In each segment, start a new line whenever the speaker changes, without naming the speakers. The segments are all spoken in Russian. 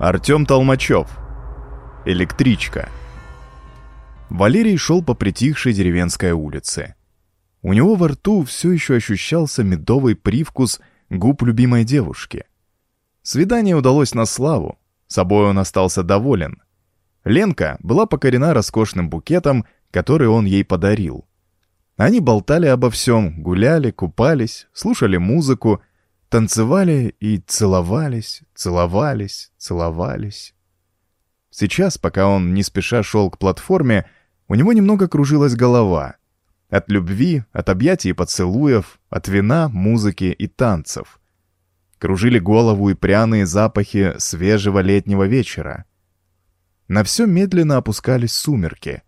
Артем Толмачев. Электричка. Валерий шел по притихшей деревенской улице. У него во рту все еще ощущался медовый привкус губ любимой девушки. Свидание удалось на славу, собой он остался доволен. Ленка была покорена роскошным букетом, который он ей подарил. Они болтали обо всем, гуляли, купались, слушали музыку, танцевали и целовались, целовались, целовались. Сейчас, пока он не спеша шел к платформе, у него немного кружилась голова. От любви, от объятий и поцелуев, от вина, музыки и танцев. Кружили голову и пряные запахи свежего летнего вечера. На все медленно опускались сумерки.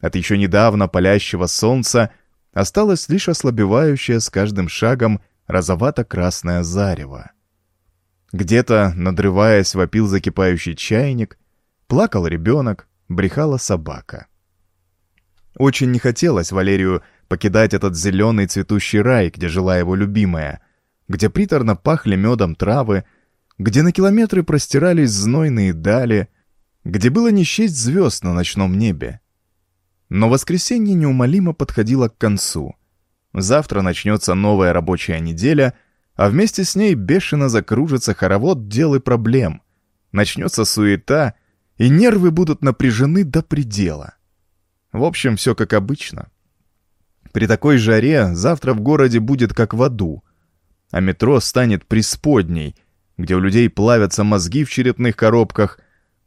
От еще недавно палящего солнца осталось лишь ослабевающее с каждым шагом розовато-красное зарево. Где-то, надрываясь, вопил закипающий чайник, плакал ребенок, брехала собака. Очень не хотелось Валерию покидать этот зеленый цветущий рай, где жила его любимая, где приторно пахли медом травы, где на километры простирались знойные дали, где было не счесть звезд на ночном небе. Но воскресенье неумолимо подходило к концу. Завтра начнется новая рабочая неделя, а вместе с ней бешено закружится хоровод дел и проблем. Начнется суета, и нервы будут напряжены до предела. В общем, все как обычно. При такой жаре завтра в городе будет как в аду, а метро станет преисподней, где у людей плавятся мозги в черепных коробках,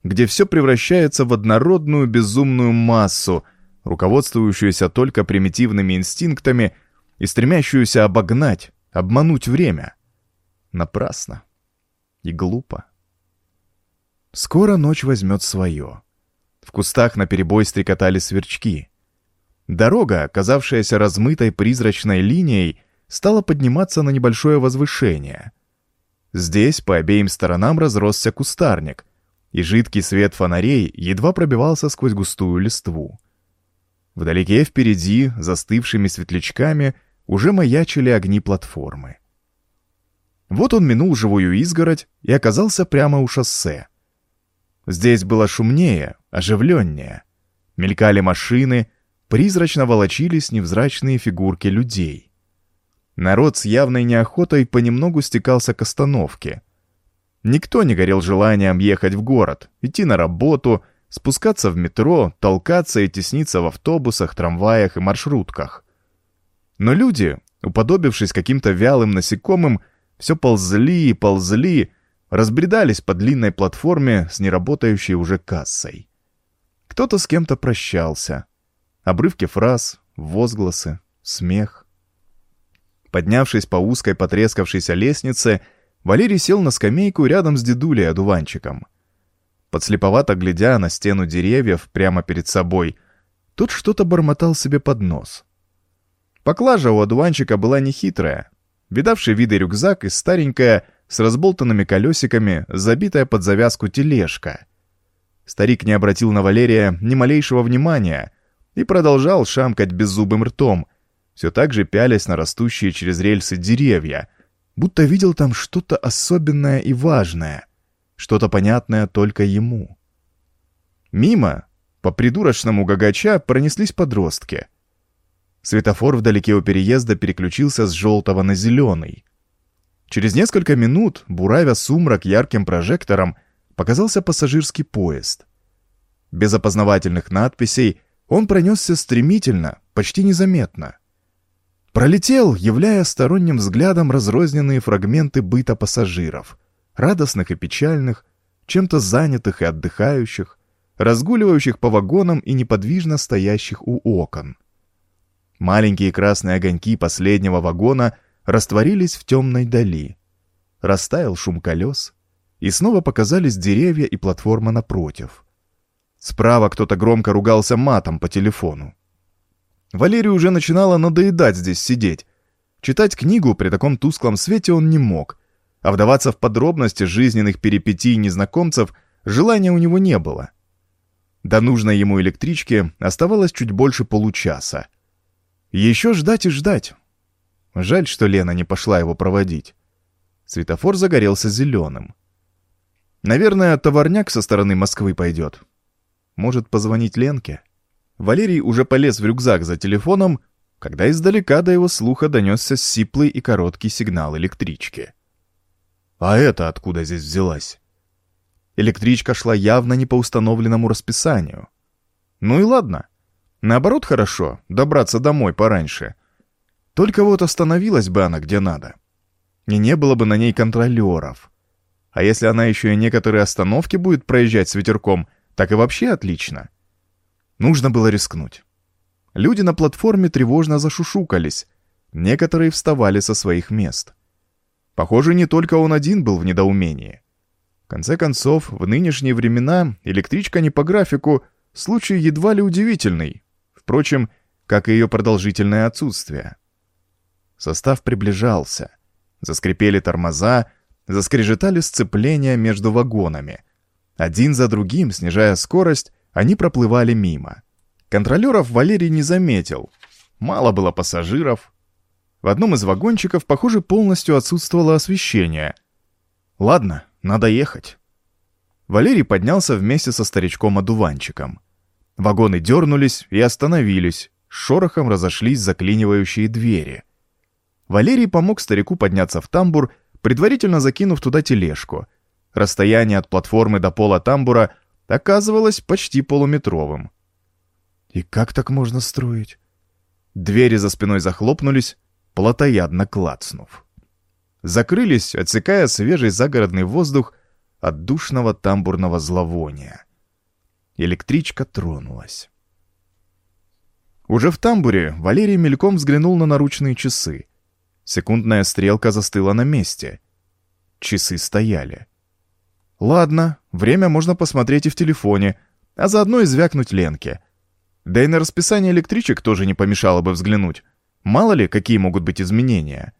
где все превращается в однородную безумную массу — руководствующуюся только примитивными инстинктами и стремящуюся обогнать, обмануть время. Напрасно. И глупо. Скоро ночь возьмет свое. В кустах наперебой стрекотали сверчки. Дорога, оказавшаяся размытой призрачной линией, стала подниматься на небольшое возвышение. Здесь по обеим сторонам разросся кустарник, и жидкий свет фонарей едва пробивался сквозь густую листву. Вдалеке впереди, застывшими светлячками, уже маячили огни платформы. Вот он минул живую изгородь и оказался прямо у шоссе. Здесь было шумнее, оживленнее. Мелькали машины, призрачно волочились невзрачные фигурки людей. Народ с явной неохотой понемногу стекался к остановке. Никто не горел желанием ехать в город, идти на работу — спускаться в метро, толкаться и тесниться в автобусах, трамваях и маршрутках. Но люди, уподобившись каким-то вялым насекомым, все ползли и ползли, разбредались по длинной платформе с неработающей уже кассой. Кто-то с кем-то прощался. Обрывки фраз, возгласы, смех. Поднявшись по узкой потрескавшейся лестнице, Валерий сел на скамейку рядом с дедулей одуванчиком — подслеповато глядя на стену деревьев прямо перед собой, тут что-то бормотал себе под нос. Поклажа у одуванчика была нехитрая, видавший виды рюкзак и старенькая, с разболтанными колесиками, забитая под завязку тележка. Старик не обратил на Валерия ни малейшего внимания и продолжал шамкать беззубым ртом, все так же пялясь на растущие через рельсы деревья, будто видел там что-то особенное и важное — что-то понятное только ему. Мимо, по придурочному гагача, пронеслись подростки. Светофор вдалеке у переезда переключился с желтого на зеленый. Через несколько минут, буравя сумрак ярким прожектором, показался пассажирский поезд. Без опознавательных надписей он пронесся стремительно, почти незаметно. Пролетел, являя сторонним взглядом разрозненные фрагменты быта пассажиров — радостных и печальных, чем-то занятых и отдыхающих, разгуливающих по вагонам и неподвижно стоящих у окон. Маленькие красные огоньки последнего вагона растворились в темной дали. Растаял шум колес, и снова показались деревья и платформа напротив. Справа кто-то громко ругался матом по телефону. Валерию уже начинало надоедать здесь сидеть. Читать книгу при таком тусклом свете он не мог — а вдаваться в подробности жизненных перипетий незнакомцев желания у него не было. До нужной ему электрички оставалось чуть больше получаса. Еще ждать и ждать. Жаль, что Лена не пошла его проводить. Светофор загорелся зеленым. Наверное, товарняк со стороны Москвы пойдет. Может, позвонить Ленке? Валерий уже полез в рюкзак за телефоном, когда издалека до его слуха донесся сиплый и короткий сигнал электрички. А это откуда здесь взялась? Электричка шла явно не по установленному расписанию. Ну и ладно. Наоборот, хорошо, добраться домой пораньше. Только вот остановилась бы она где надо. И не было бы на ней контролеров. А если она еще и некоторые остановки будет проезжать с ветерком, так и вообще отлично. Нужно было рискнуть. Люди на платформе тревожно зашушукались. Некоторые вставали со своих мест. Похоже, не только он один был в недоумении. В конце концов, в нынешние времена электричка не по графику, случай едва ли удивительный. Впрочем, как и ее продолжительное отсутствие. Состав приближался. Заскрипели тормоза, Заскрежетали сцепления между вагонами. Один за другим, снижая скорость, они проплывали мимо. Контролеров Валерий не заметил. Мало было пассажиров. В одном из вагончиков, похоже, полностью отсутствовало освещение. Ладно, надо ехать. Валерий поднялся вместе со старичком-одуванчиком. Вагоны дернулись и остановились, шорохом разошлись заклинивающие двери. Валерий помог старику подняться в тамбур предварительно закинув туда тележку. Расстояние от платформы до пола тамбура оказывалось почти полуметровым. И как так можно строить? Двери за спиной захлопнулись, плотоядно клацнув. Закрылись, отсекая свежий загородный воздух от душного тамбурного зловония. Электричка тронулась. Уже в тамбуре Валерий мельком взглянул на наручные часы — Секундная стрелка застыла на месте. Часы стояли. Ладно, время можно посмотреть и в телефоне, а заодно и звякнуть Ленке. Да и на расписание электричек тоже не помешало бы взглянуть. Мало ли, какие могут быть изменения.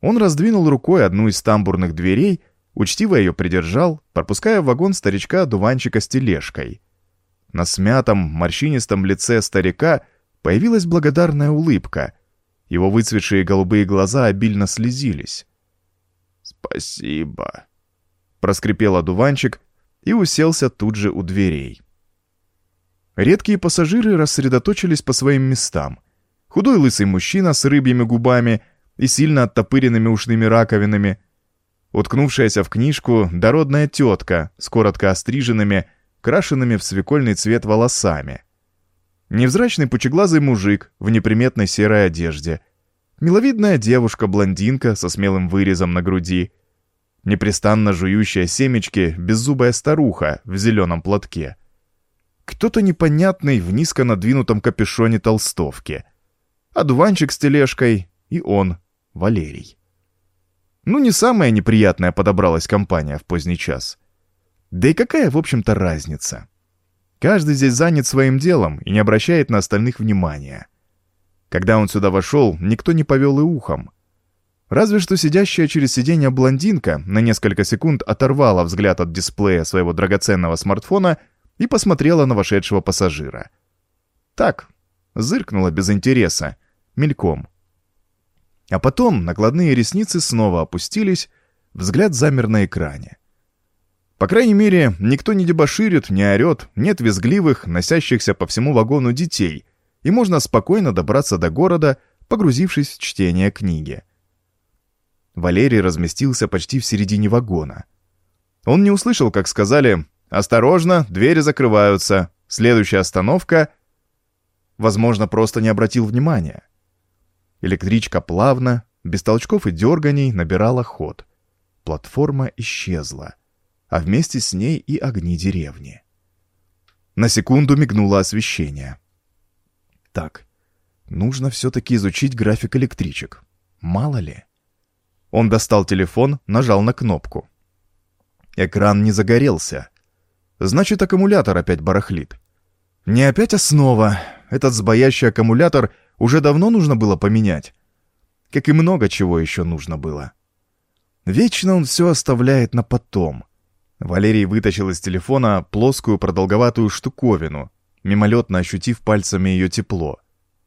Он раздвинул рукой одну из тамбурных дверей, учтиво ее придержал, пропуская в вагон старичка-дуванчика с тележкой. На смятом, морщинистом лице старика появилась благодарная улыбка — его выцветшие голубые глаза обильно слезились. «Спасибо», — проскрипел одуванчик и уселся тут же у дверей. Редкие пассажиры рассредоточились по своим местам. Худой лысый мужчина с рыбьими губами и сильно оттопыренными ушными раковинами, уткнувшаяся в книжку дородная тетка с коротко остриженными, крашенными в свекольный цвет волосами — Невзрачный пучеглазый мужик в неприметной серой одежде. Миловидная девушка-блондинка со смелым вырезом на груди. Непрестанно жующая семечки беззубая старуха в зеленом платке. Кто-то непонятный в низко надвинутом капюшоне толстовки. Одуванчик с тележкой и он, Валерий. Ну, не самая неприятная подобралась компания в поздний час. Да и какая, в общем-то, разница? Каждый здесь занят своим делом и не обращает на остальных внимания. Когда он сюда вошел, никто не повел и ухом. Разве что сидящая через сиденье блондинка на несколько секунд оторвала взгляд от дисплея своего драгоценного смартфона и посмотрела на вошедшего пассажира. Так, зыркнула без интереса, мельком. А потом накладные ресницы снова опустились, взгляд замер на экране. По крайней мере, никто не дебоширит, не орет, нет визгливых, носящихся по всему вагону детей, и можно спокойно добраться до города, погрузившись в чтение книги. Валерий разместился почти в середине вагона. Он не услышал, как сказали «Осторожно, двери закрываются, следующая остановка...» Возможно, просто не обратил внимания. Электричка плавно, без толчков и дерганий, набирала ход. Платформа исчезла а вместе с ней и огни деревни. На секунду мигнуло освещение. Так, нужно все-таки изучить график электричек. Мало ли. Он достал телефон, нажал на кнопку. Экран не загорелся. Значит, аккумулятор опять барахлит. Не опять основа. Этот сбоящий аккумулятор уже давно нужно было поменять. Как и много чего еще нужно было. Вечно он все оставляет на потом. Валерий вытащил из телефона плоскую продолговатую штуковину, мимолетно ощутив пальцами ее тепло.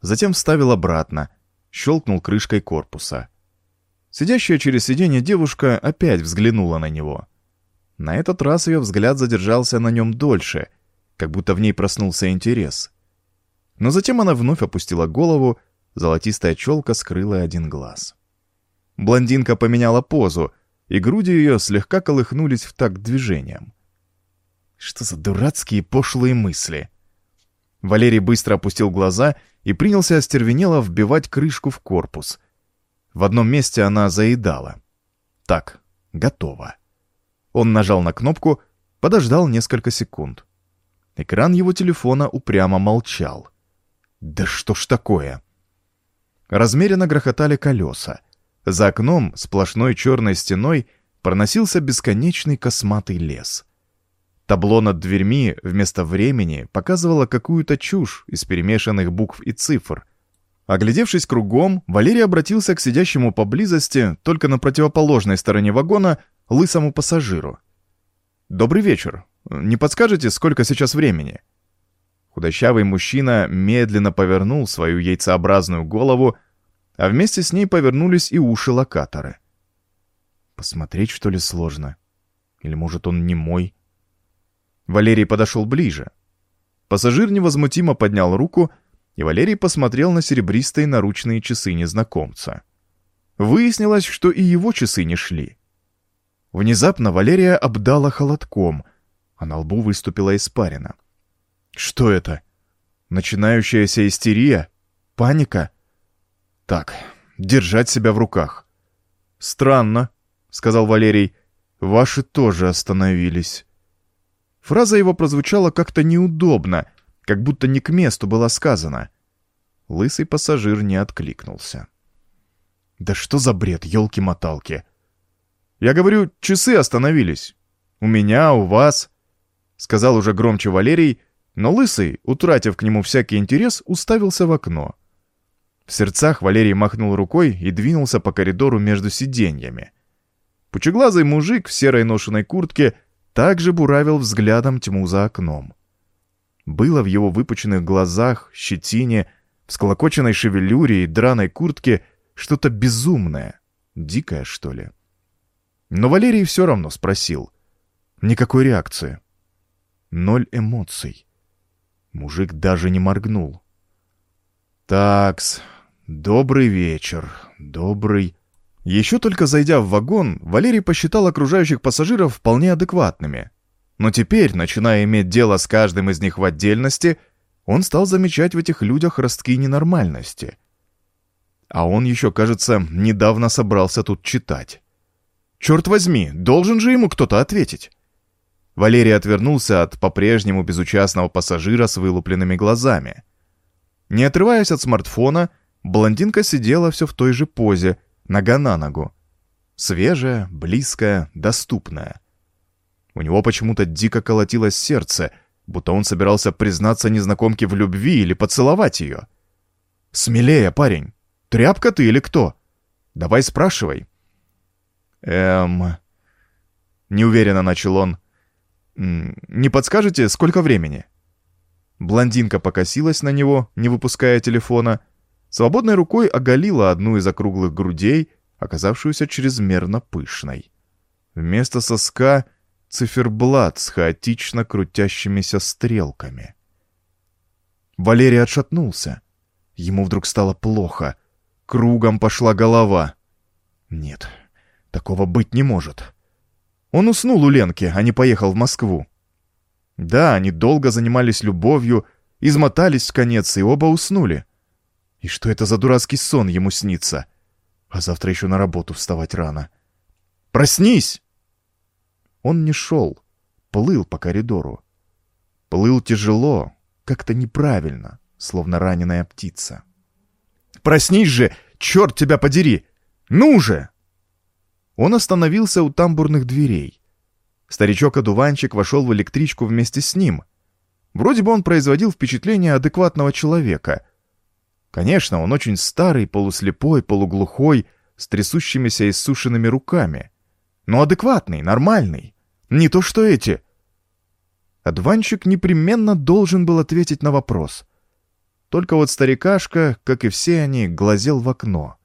Затем вставил обратно, щелкнул крышкой корпуса. Сидящая через сиденье девушка опять взглянула на него. На этот раз ее взгляд задержался на нем дольше, как будто в ней проснулся интерес. Но затем она вновь опустила голову, золотистая челка скрыла один глаз. Блондинка поменяла позу, и груди ее слегка колыхнулись в такт движением. Что за дурацкие пошлые мысли? Валерий быстро опустил глаза и принялся остервенело вбивать крышку в корпус. В одном месте она заедала. Так, готово. Он нажал на кнопку, подождал несколько секунд. Экран его телефона упрямо молчал. Да что ж такое? Размеренно грохотали колеса. За окном сплошной черной стеной проносился бесконечный косматый лес. Табло над дверьми вместо времени показывало какую-то чушь из перемешанных букв и цифр. Оглядевшись кругом, Валерий обратился к сидящему поблизости, только на противоположной стороне вагона, лысому пассажиру. «Добрый вечер. Не подскажете, сколько сейчас времени?» Худощавый мужчина медленно повернул свою яйцеобразную голову, а вместе с ней повернулись и уши локаторы. Посмотреть, что ли, сложно? Или, может, он не мой? Валерий подошел ближе. Пассажир невозмутимо поднял руку, и Валерий посмотрел на серебристые наручные часы незнакомца. Выяснилось, что и его часы не шли. Внезапно Валерия обдала холодком, а на лбу выступила испарина. Что это? Начинающаяся истерия? Паника? Так, держать себя в руках. Странно, сказал Валерий. Ваши тоже остановились. Фраза его прозвучала как-то неудобно, как будто не к месту была сказана. Лысый пассажир не откликнулся. «Да что за бред, елки-моталки!» «Я говорю, часы остановились. У меня, у вас...» Сказал уже громче Валерий, но Лысый, утратив к нему всякий интерес, уставился в окно. В сердцах Валерий махнул рукой и двинулся по коридору между сиденьями. Пучеглазый мужик в серой ношеной куртке также буравил взглядом тьму за окном. Было в его выпученных глазах, щетине, всколокоченной шевелюре и драной куртке что-то безумное, дикое, что ли. Но Валерий все равно спросил. Никакой реакции. Ноль эмоций. Мужик даже не моргнул. «Такс, добрый вечер, добрый...» Еще только зайдя в вагон, Валерий посчитал окружающих пассажиров вполне адекватными. Но теперь, начиная иметь дело с каждым из них в отдельности, он стал замечать в этих людях ростки ненормальности. А он еще, кажется, недавно собрался тут читать. Черт возьми, должен же ему кто-то ответить. Валерий отвернулся от по-прежнему безучастного пассажира с вылупленными глазами. Не отрываясь от смартфона, блондинка сидела все в той же позе, нога на ногу. Свежая, близкая, доступная. У него почему-то дико колотилось сердце, будто он собирался признаться незнакомке в любви или поцеловать ее. «Смелее, парень! Тряпка ты или кто? Давай спрашивай!» «Эм...» Неуверенно начал он. «Не подскажете, сколько времени?» Блондинка покосилась на него, не выпуская телефона, свободной рукой оголила одну из округлых грудей, оказавшуюся чрезмерно пышной. Вместо соска — циферблат с хаотично крутящимися стрелками. Валерий отшатнулся. Ему вдруг стало плохо. Кругом пошла голова. Нет, такого быть не может. Он уснул у Ленки, а не поехал в Москву. Да, они долго занимались любовью, измотались в конец и оба уснули. И что это за дурацкий сон ему снится? А завтра еще на работу вставать рано. «Проснись!» Он не шел, плыл по коридору. Плыл тяжело, как-то неправильно, словно раненая птица. «Проснись же! Черт тебя подери! Ну же!» Он остановился у тамбурных дверей. Старичок-одуванчик вошел в электричку вместе с ним. Вроде бы он производил впечатление адекватного человека. Конечно, он очень старый, полуслепой, полуглухой, с трясущимися и сушенными руками. Но адекватный, нормальный. Не то что эти. Одуванчик непременно должен был ответить на вопрос. Только вот старикашка, как и все они, глазел в окно.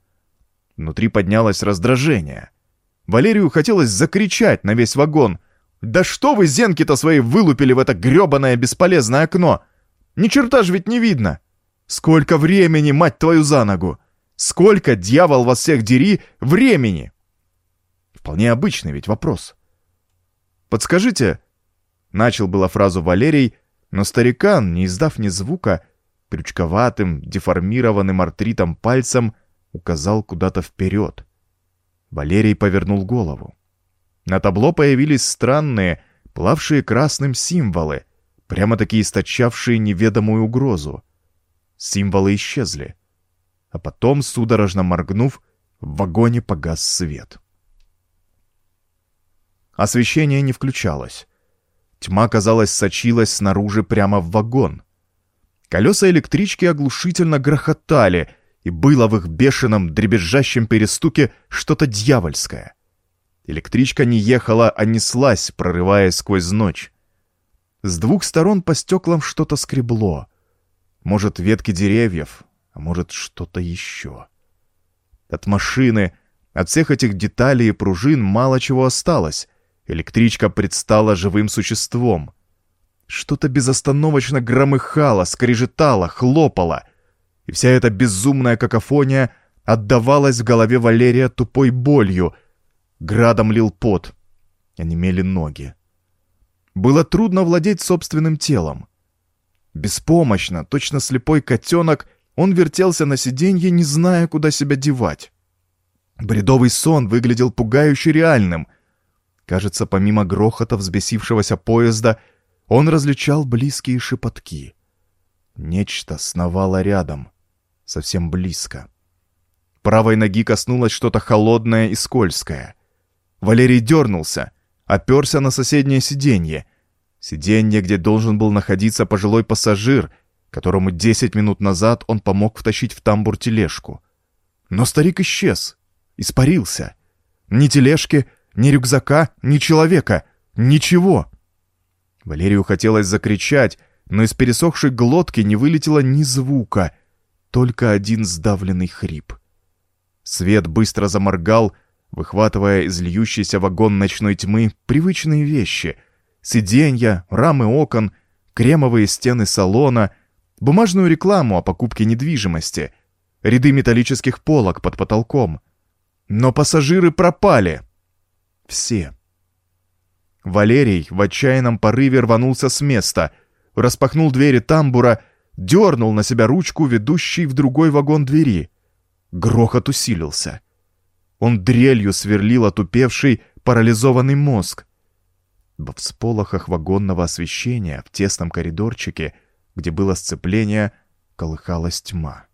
Внутри поднялось раздражение — Валерию хотелось закричать на весь вагон. Да что вы зенки-то свои вылупили в это грёбаное бесполезное окно? Ни черта ж ведь не видно! Сколько времени, мать твою, за ногу! Сколько, дьявол вас всех дери, времени!» Вполне обычный ведь вопрос. «Подскажите...» — начал было фразу Валерий, но старикан, не издав ни звука, крючковатым, деформированным артритом пальцем указал куда-то вперед. Валерий повернул голову. На табло появились странные, плавшие красным символы, прямо-таки источавшие неведомую угрозу. Символы исчезли. А потом, судорожно моргнув, в вагоне погас свет. Освещение не включалось. Тьма, казалось, сочилась снаружи прямо в вагон. Колеса электрички оглушительно грохотали, и было в их бешеном, дребезжащем перестуке что-то дьявольское. Электричка не ехала, а неслась, прорываясь сквозь ночь. С двух сторон по стеклам что-то скребло. Может, ветки деревьев, а может, что-то еще. От машины, от всех этих деталей и пружин мало чего осталось. Электричка предстала живым существом. Что-то безостановочно громыхало, скрежетало, хлопало. И вся эта безумная какофония отдавалась в голове Валерия тупой болью. Градом лил пот. Онемели ноги. Было трудно владеть собственным телом. Беспомощно, точно слепой котенок, он вертелся на сиденье, не зная, куда себя девать. Бредовый сон выглядел пугающе реальным. Кажется, помимо грохота взбесившегося поезда, он различал близкие шепотки. Нечто сновало рядом, совсем близко. Правой ноги коснулось что-то холодное и скользкое. Валерий дернулся, оперся на соседнее сиденье. Сиденье, где должен был находиться пожилой пассажир, которому 10 минут назад он помог втащить в тамбур тележку. Но старик исчез, испарился. Ни тележки, ни рюкзака, ни человека, ничего. Валерию хотелось закричать, но из пересохшей глотки не вылетело ни звука, только один сдавленный хрип. Свет быстро заморгал, выхватывая из льющейся вагон ночной тьмы привычные вещи — сиденья, рамы окон, кремовые стены салона, бумажную рекламу о покупке недвижимости, ряды металлических полок под потолком. Но пассажиры пропали. Все. Валерий в отчаянном порыве рванулся с места, распахнул двери тамбура, дернул на себя ручку, ведущей в другой вагон двери. Грохот усилился. Он дрелью сверлил отупевший, парализованный мозг. Во всполохах вагонного освещения в тесном коридорчике, где было сцепление, колыхалась тьма.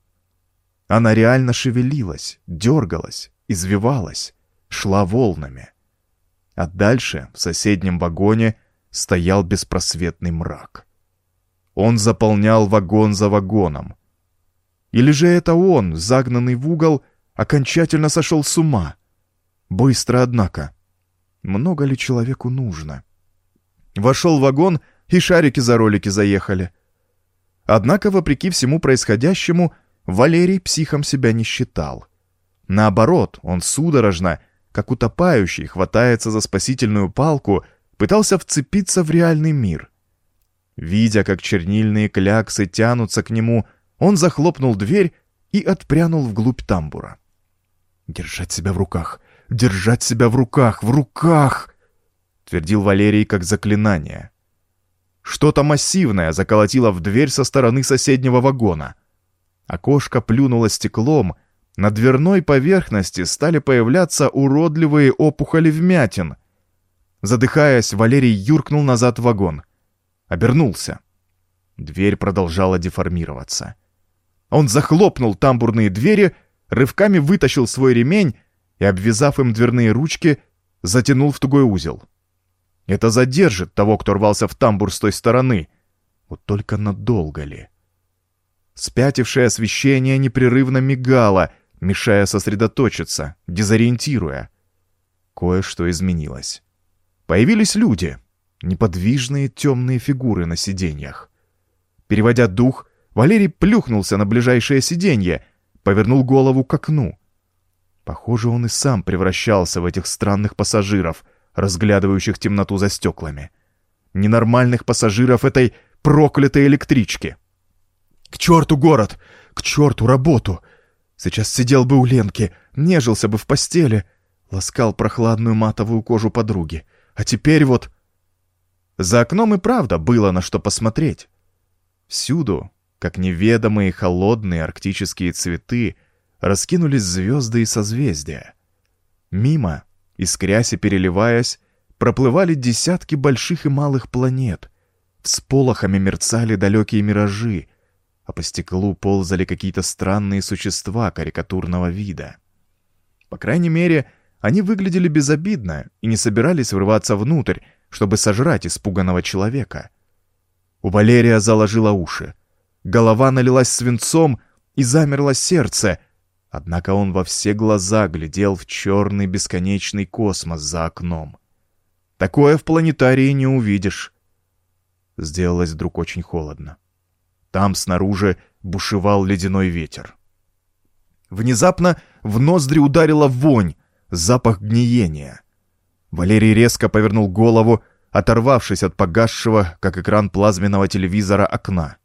Она реально шевелилась, дергалась, извивалась, шла волнами. А дальше, в соседнем вагоне, стоял беспросветный мрак. Он заполнял вагон за вагоном. Или же это он, загнанный в угол, окончательно сошел с ума? Быстро, однако. Много ли человеку нужно? Вошел в вагон, и шарики за ролики заехали. Однако, вопреки всему происходящему, Валерий психом себя не считал. Наоборот, он судорожно, как утопающий хватается за спасительную палку, пытался вцепиться в реальный мир. Видя, как чернильные кляксы тянутся к нему, он захлопнул дверь и отпрянул вглубь тамбура. «Держать себя в руках! Держать себя в руках! В руках!» — твердил Валерий как заклинание. Что-то массивное заколотило в дверь со стороны соседнего вагона. Окошко плюнуло стеклом — на дверной поверхности стали появляться уродливые опухоли вмятин. Задыхаясь, Валерий юркнул назад в вагон. Обернулся. Дверь продолжала деформироваться. Он захлопнул тамбурные двери, рывками вытащил свой ремень и, обвязав им дверные ручки, затянул в тугой узел. Это задержит того, кто рвался в тамбур с той стороны. Вот только надолго ли? Спятившее освещение непрерывно мигало — мешая сосредоточиться, дезориентируя. Кое-что изменилось. Появились люди, неподвижные темные фигуры на сиденьях. Переводя дух, Валерий плюхнулся на ближайшее сиденье, повернул голову к окну. Похоже, он и сам превращался в этих странных пассажиров, разглядывающих темноту за стеклами. Ненормальных пассажиров этой проклятой электрички. К черту город! К черту работу! Сейчас сидел бы у Ленки, нежился бы в постели, ласкал прохладную матовую кожу подруги. А теперь вот... За окном и правда было на что посмотреть. Всюду, как неведомые холодные арктические цветы, раскинулись звезды и созвездия. Мимо, искрясь и переливаясь, проплывали десятки больших и малых планет. Всполохами мерцали далекие миражи, а по стеклу ползали какие-то странные существа карикатурного вида. По крайней мере, они выглядели безобидно и не собирались врываться внутрь, чтобы сожрать испуганного человека. У Валерия заложило уши. Голова налилась свинцом и замерло сердце, однако он во все глаза глядел в черный бесконечный космос за окном. Такое в планетарии не увидишь. Сделалось вдруг очень холодно. Там снаружи бушевал ледяной ветер. Внезапно в ноздри ударила вонь, запах гниения. Валерий резко повернул голову, оторвавшись от погасшего, как экран плазменного телевизора, окна.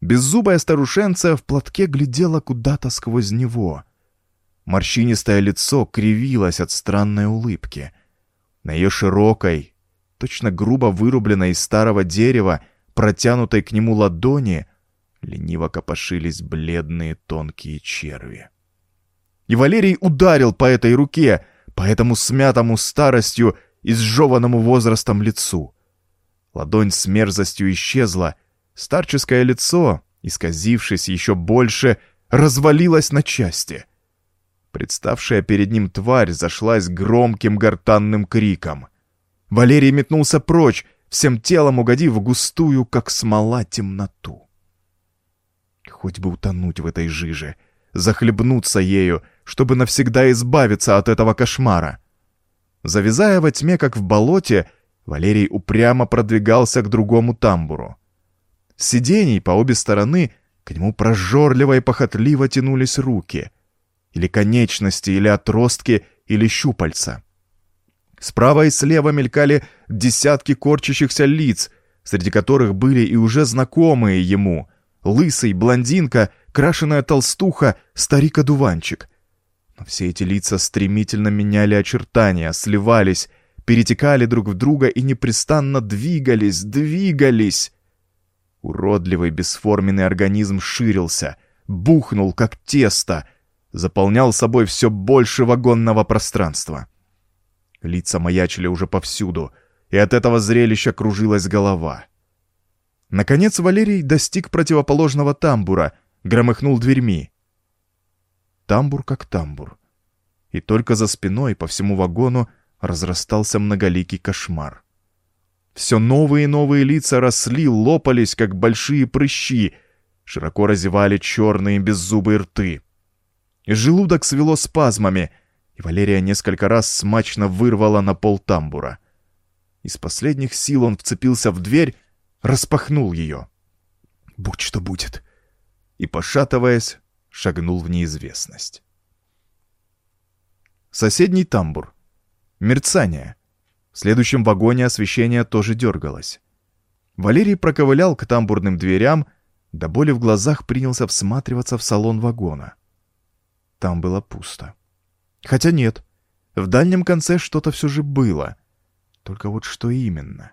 Беззубая старушенция в платке глядела куда-то сквозь него. Морщинистое лицо кривилось от странной улыбки. На ее широкой, точно грубо вырубленной из старого дерева, протянутой к нему ладони, лениво копошились бледные тонкие черви. И Валерий ударил по этой руке, по этому смятому старостью и сжеванному возрастом лицу. Ладонь с мерзостью исчезла, старческое лицо, исказившись еще больше, развалилось на части. Представшая перед ним тварь зашлась громким гортанным криком. Валерий метнулся прочь, всем телом угодив в густую, как смола, темноту. Хоть бы утонуть в этой жиже, захлебнуться ею, чтобы навсегда избавиться от этого кошмара. Завязая во тьме, как в болоте, Валерий упрямо продвигался к другому тамбуру. Сидений по обе стороны к нему прожорливо и похотливо тянулись руки. Или конечности, или отростки, или щупальца. Справа и слева мелькали десятки корчащихся лиц, среди которых были и уже знакомые ему. Лысый, блондинка, крашеная толстуха, старик-одуванчик — но все эти лица стремительно меняли очертания, сливались, перетекали друг в друга и непрестанно двигались, двигались. Уродливый бесформенный организм ширился, бухнул, как тесто, заполнял собой все больше вагонного пространства. Лица маячили уже повсюду, и от этого зрелища кружилась голова. Наконец Валерий достиг противоположного тамбура, громыхнул дверьми тамбур как тамбур. И только за спиной по всему вагону разрастался многоликий кошмар. Все новые и новые лица росли, лопались, как большие прыщи, широко разевали черные беззубые рты. И желудок свело спазмами, и Валерия несколько раз смачно вырвала на пол тамбура. Из последних сил он вцепился в дверь, распахнул ее. «Будь что будет!» И, пошатываясь, шагнул в неизвестность. Соседний тамбур. Мерцание. В следующем вагоне освещение тоже дергалось. Валерий проковылял к тамбурным дверям, до боли в глазах принялся всматриваться в салон вагона. Там было пусто. Хотя нет, в дальнем конце что-то все же было. Только вот что именно?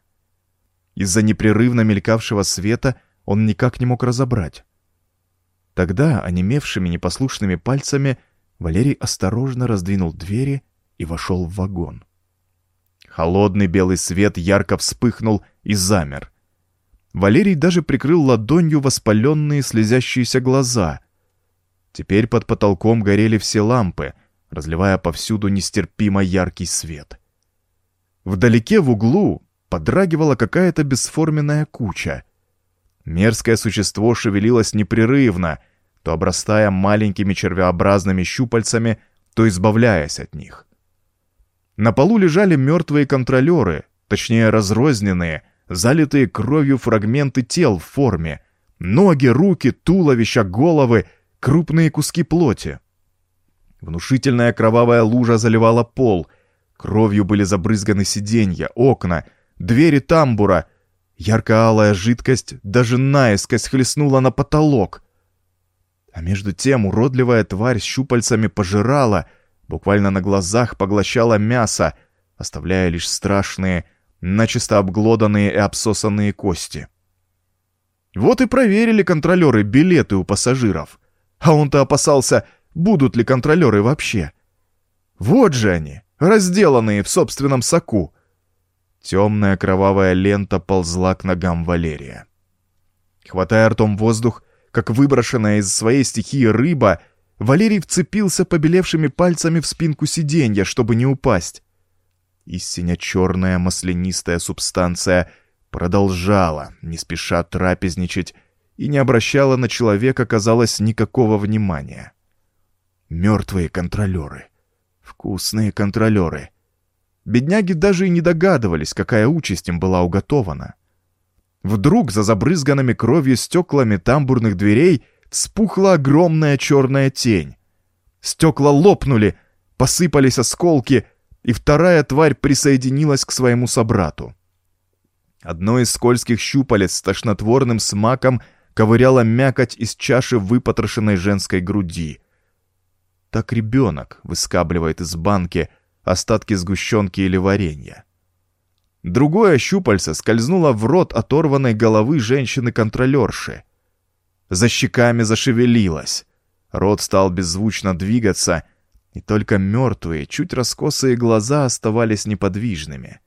Из-за непрерывно мелькавшего света он никак не мог разобрать. Тогда, онемевшими непослушными пальцами, Валерий осторожно раздвинул двери и вошел в вагон. Холодный белый свет ярко вспыхнул и замер. Валерий даже прикрыл ладонью воспаленные слезящиеся глаза. Теперь под потолком горели все лампы, разливая повсюду нестерпимо яркий свет. Вдалеке в углу подрагивала какая-то бесформенная куча — Мерзкое существо шевелилось непрерывно, то обрастая маленькими червеобразными щупальцами, то избавляясь от них. На полу лежали мертвые контролеры, точнее разрозненные, залитые кровью фрагменты тел в форме, ноги, руки, туловища, головы, крупные куски плоти. Внушительная кровавая лужа заливала пол, Кровью были забрызганы сиденья, окна, двери тамбура. Ярко-алая жидкость даже наискось хлестнула на потолок. А между тем уродливая тварь щупальцами пожирала, буквально на глазах поглощала мясо, оставляя лишь страшные, начисто обглоданные и обсосанные кости. Вот и проверили контролеры билеты у пассажиров. А он-то опасался, будут ли контролеры вообще. Вот же они, разделанные в собственном соку. Темная кровавая лента ползла к ногам Валерия. Хватая ртом воздух, как выброшенная из своей стихии рыба, Валерий вцепился побелевшими пальцами в спинку сиденья, чтобы не упасть. Истинно черная маслянистая субстанция продолжала, не спеша трапезничать, и не обращала на человека, казалось, никакого внимания. Мертвые контролеры. Вкусные контролеры. Бедняги даже и не догадывались, какая участь им была уготована. Вдруг за забрызганными кровью стеклами тамбурных дверей вспухла огромная черная тень. Стекла лопнули, посыпались осколки, и вторая тварь присоединилась к своему собрату. Одно из скользких щупалец с тошнотворным смаком ковыряло мякоть из чаши выпотрошенной женской груди. Так ребенок выскабливает из банки остатки сгущенки или варенья. Другое щупальце скользнуло в рот оторванной головы женщины-контролерши. За щеками зашевелилось. Рот стал беззвучно двигаться, и только мертвые, чуть раскосые глаза оставались неподвижными.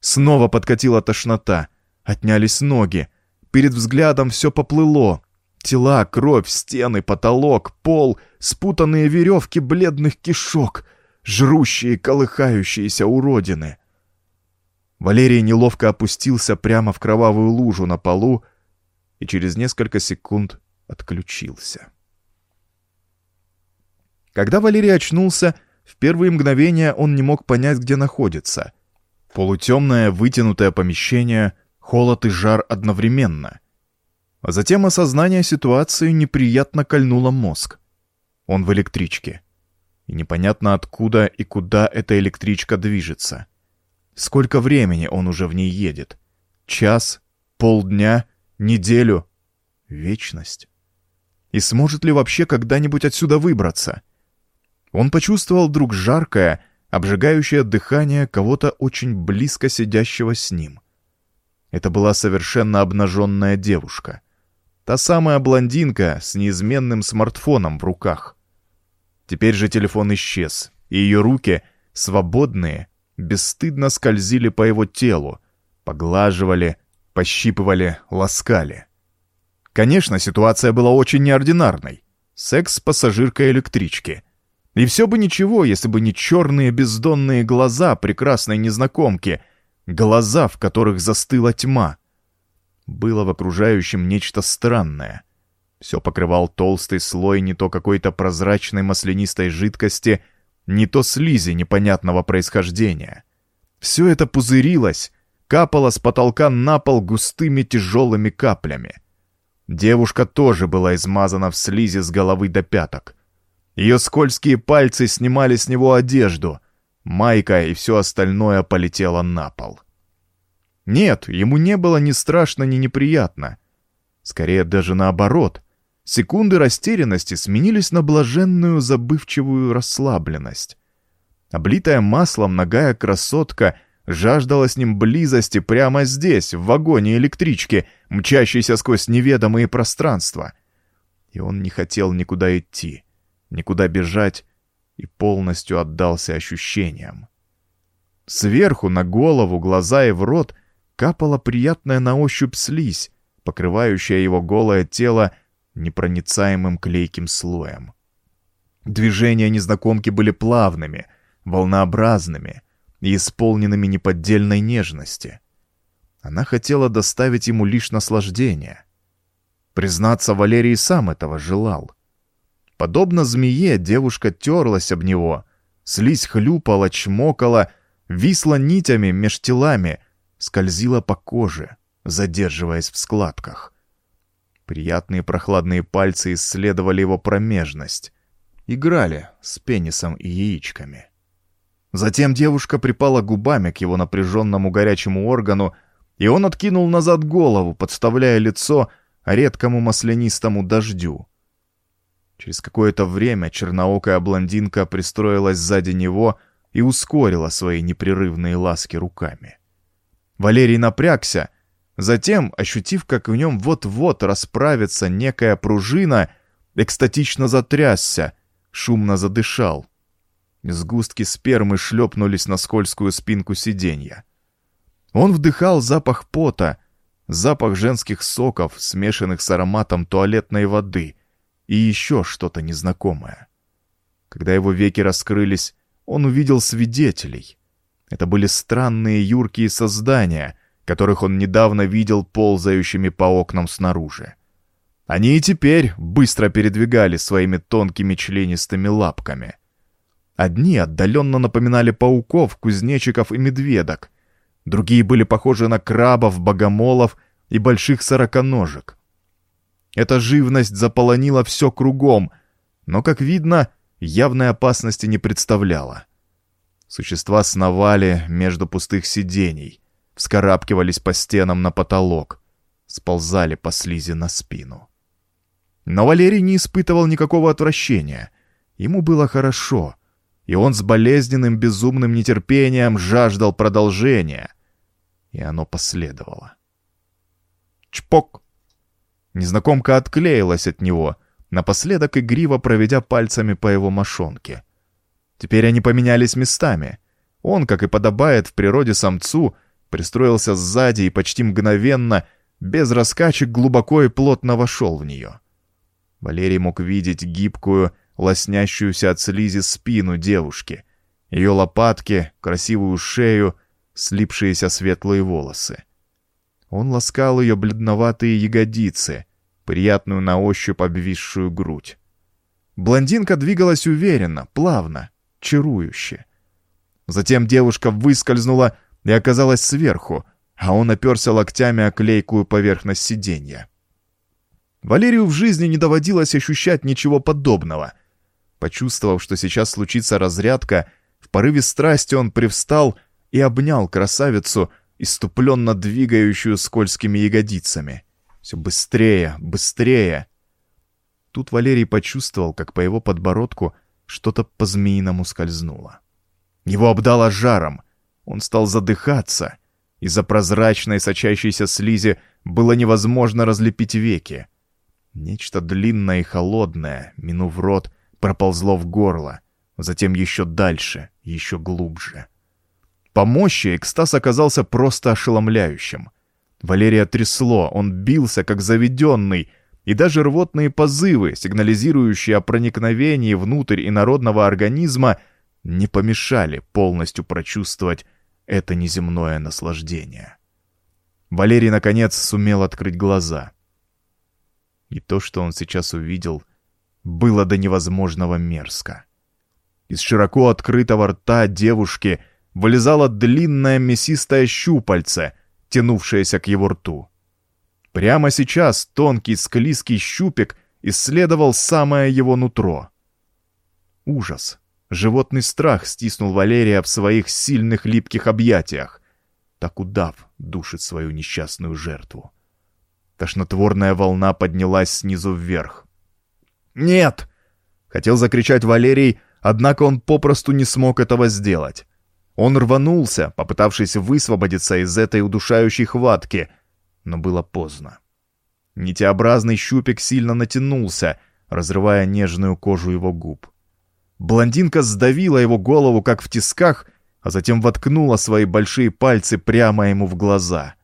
Снова подкатила тошнота, отнялись ноги. Перед взглядом все поплыло, Тела, кровь, стены, потолок, пол, спутанные веревки бледных кишок, жрущие, колыхающиеся уродины. Валерий неловко опустился прямо в кровавую лужу на полу и через несколько секунд отключился. Когда Валерий очнулся, в первые мгновения он не мог понять, где находится. Полутемное, вытянутое помещение, холод и жар одновременно — а затем осознание ситуации неприятно кольнуло мозг. Он в электричке. И непонятно откуда и куда эта электричка движется. Сколько времени он уже в ней едет? Час? Полдня? Неделю? Вечность? И сможет ли вообще когда-нибудь отсюда выбраться? Он почувствовал вдруг жаркое, обжигающее дыхание кого-то очень близко сидящего с ним. Это была совершенно обнаженная девушка — Та самая блондинка с неизменным смартфоном в руках. Теперь же телефон исчез, и ее руки, свободные, бесстыдно скользили по его телу, поглаживали, пощипывали, ласкали. Конечно, ситуация была очень неординарной. Секс с пассажиркой электрички. И все бы ничего, если бы не черные бездонные глаза прекрасной незнакомки, глаза, в которых застыла тьма — было в окружающем нечто странное. Все покрывал толстый слой не то какой-то прозрачной маслянистой жидкости, не то слизи непонятного происхождения. Все это пузырилось, капало с потолка на пол густыми тяжелыми каплями. Девушка тоже была измазана в слизи с головы до пяток. Ее скользкие пальцы снимали с него одежду, майка и все остальное полетело на пол. — нет, ему не было ни страшно, ни неприятно. Скорее даже наоборот. Секунды растерянности сменились на блаженную забывчивую расслабленность. Облитая маслом ногая красотка жаждала с ним близости прямо здесь, в вагоне электрички, мчащейся сквозь неведомые пространства. И он не хотел никуда идти, никуда бежать и полностью отдался ощущениям. Сверху на голову, глаза и в рот — капала приятная на ощупь слизь, покрывающая его голое тело непроницаемым клейким слоем. Движения незнакомки были плавными, волнообразными и исполненными неподдельной нежности. Она хотела доставить ему лишь наслаждение. Признаться, Валерий сам этого желал. Подобно змее, девушка терлась об него, слизь хлюпала, чмокала, висла нитями меж телами — скользила по коже, задерживаясь в складках. Приятные прохладные пальцы исследовали его промежность, играли с пенисом и яичками. Затем девушка припала губами к его напряженному горячему органу, и он откинул назад голову, подставляя лицо редкому маслянистому дождю. Через какое-то время черноокая блондинка пристроилась сзади него и ускорила свои непрерывные ласки руками. Валерий напрягся, затем, ощутив, как в нем вот-вот расправится некая пружина, экстатично затрясся, шумно задышал. Сгустки спермы шлепнулись на скользкую спинку сиденья. Он вдыхал запах пота, запах женских соков, смешанных с ароматом туалетной воды, и еще что-то незнакомое. Когда его веки раскрылись, он увидел свидетелей. Это были странные юркие создания, которых он недавно видел ползающими по окнам снаружи. Они и теперь быстро передвигали своими тонкими членистыми лапками. Одни отдаленно напоминали пауков, кузнечиков и медведок, другие были похожи на крабов, богомолов и больших сороконожек. Эта живность заполонила все кругом, но, как видно, явной опасности не представляла. Существа сновали между пустых сидений, вскарабкивались по стенам на потолок, сползали по слизи на спину. Но Валерий не испытывал никакого отвращения. Ему было хорошо, и он с болезненным безумным нетерпением жаждал продолжения. И оно последовало. Чпок! Незнакомка отклеилась от него, напоследок игриво проведя пальцами по его мошонке. Теперь они поменялись местами. Он, как и подобает в природе самцу, пристроился сзади и почти мгновенно, без раскачек, глубоко и плотно вошел в нее. Валерий мог видеть гибкую, лоснящуюся от слизи спину девушки, ее лопатки, красивую шею, слипшиеся светлые волосы. Он ласкал ее бледноватые ягодицы, приятную на ощупь обвисшую грудь. Блондинка двигалась уверенно, плавно, чарующе. Затем девушка выскользнула и оказалась сверху, а он оперся локтями о клейкую поверхность сиденья. Валерию в жизни не доводилось ощущать ничего подобного. Почувствовав, что сейчас случится разрядка, в порыве страсти он привстал и обнял красавицу, иступленно двигающую скользкими ягодицами. Все быстрее, быстрее. Тут Валерий почувствовал, как по его подбородку что-то по-змеиному скользнуло. Его обдало жаром. Он стал задыхаться. Из-за прозрачной сочащейся слизи было невозможно разлепить веки. Нечто длинное и холодное, минув рот, проползло в горло, затем еще дальше, еще глубже. По мощи экстаз оказался просто ошеломляющим. Валерия трясло, он бился, как заведенный, и даже рвотные позывы, сигнализирующие о проникновении внутрь инородного организма, не помешали полностью прочувствовать это неземное наслаждение. Валерий, наконец, сумел открыть глаза. И то, что он сейчас увидел, было до невозможного мерзко. Из широко открытого рта девушки вылезало длинное мясистое щупальце, тянувшееся к его рту. Прямо сейчас тонкий склизкий щупик исследовал самое его нутро. Ужас, животный страх стиснул Валерия в своих сильных липких объятиях. Так удав душит свою несчастную жертву. Тошнотворная волна поднялась снизу вверх. «Нет!» — хотел закричать Валерий, однако он попросту не смог этого сделать. Он рванулся, попытавшись высвободиться из этой удушающей хватки, но было поздно. Нитеобразный щупик сильно натянулся, разрывая нежную кожу его губ. Блондинка сдавила его голову, как в тисках, а затем воткнула свои большие пальцы прямо ему в глаза.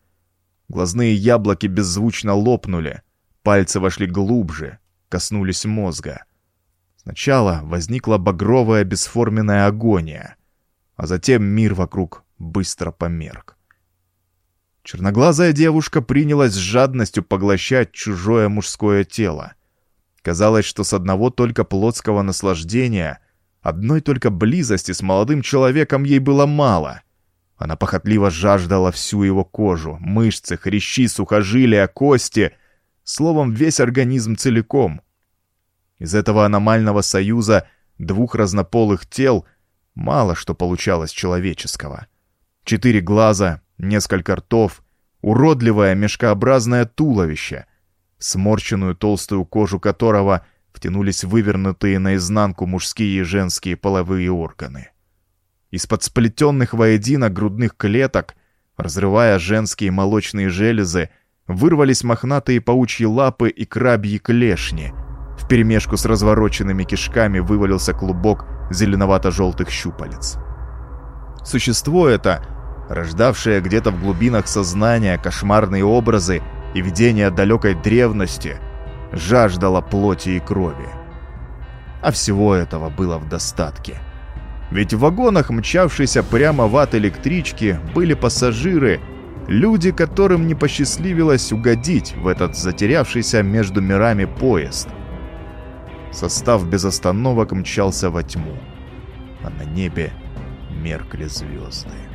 Глазные яблоки беззвучно лопнули, пальцы вошли глубже, коснулись мозга. Сначала возникла багровая бесформенная агония — а затем мир вокруг быстро померк. Черноглазая девушка принялась с жадностью поглощать чужое мужское тело. Казалось, что с одного только плотского наслаждения, одной только близости с молодым человеком ей было мало. Она похотливо жаждала всю его кожу, мышцы, хрящи, сухожилия, кости, словом, весь организм целиком. Из этого аномального союза двух разнополых тел мало что получалось человеческого. Четыре глаза, несколько ртов, уродливое мешкообразное туловище, сморщенную толстую кожу которого втянулись вывернутые наизнанку мужские и женские половые органы. Из-под сплетенных воедино грудных клеток, разрывая женские молочные железы, вырвались мохнатые паучьи лапы и крабьи клешни. Вперемешку с развороченными кишками вывалился клубок зеленовато-желтых щупалец. Существо это, рождавшее где-то в глубинах сознания кошмарные образы и видения далекой древности, жаждало плоти и крови. А всего этого было в достатке. Ведь в вагонах, мчавшейся прямо в ад электрички, были пассажиры, люди, которым не посчастливилось угодить в этот затерявшийся между мирами поезд. Состав без остановок мчался во тьму, а на небе меркли звезды.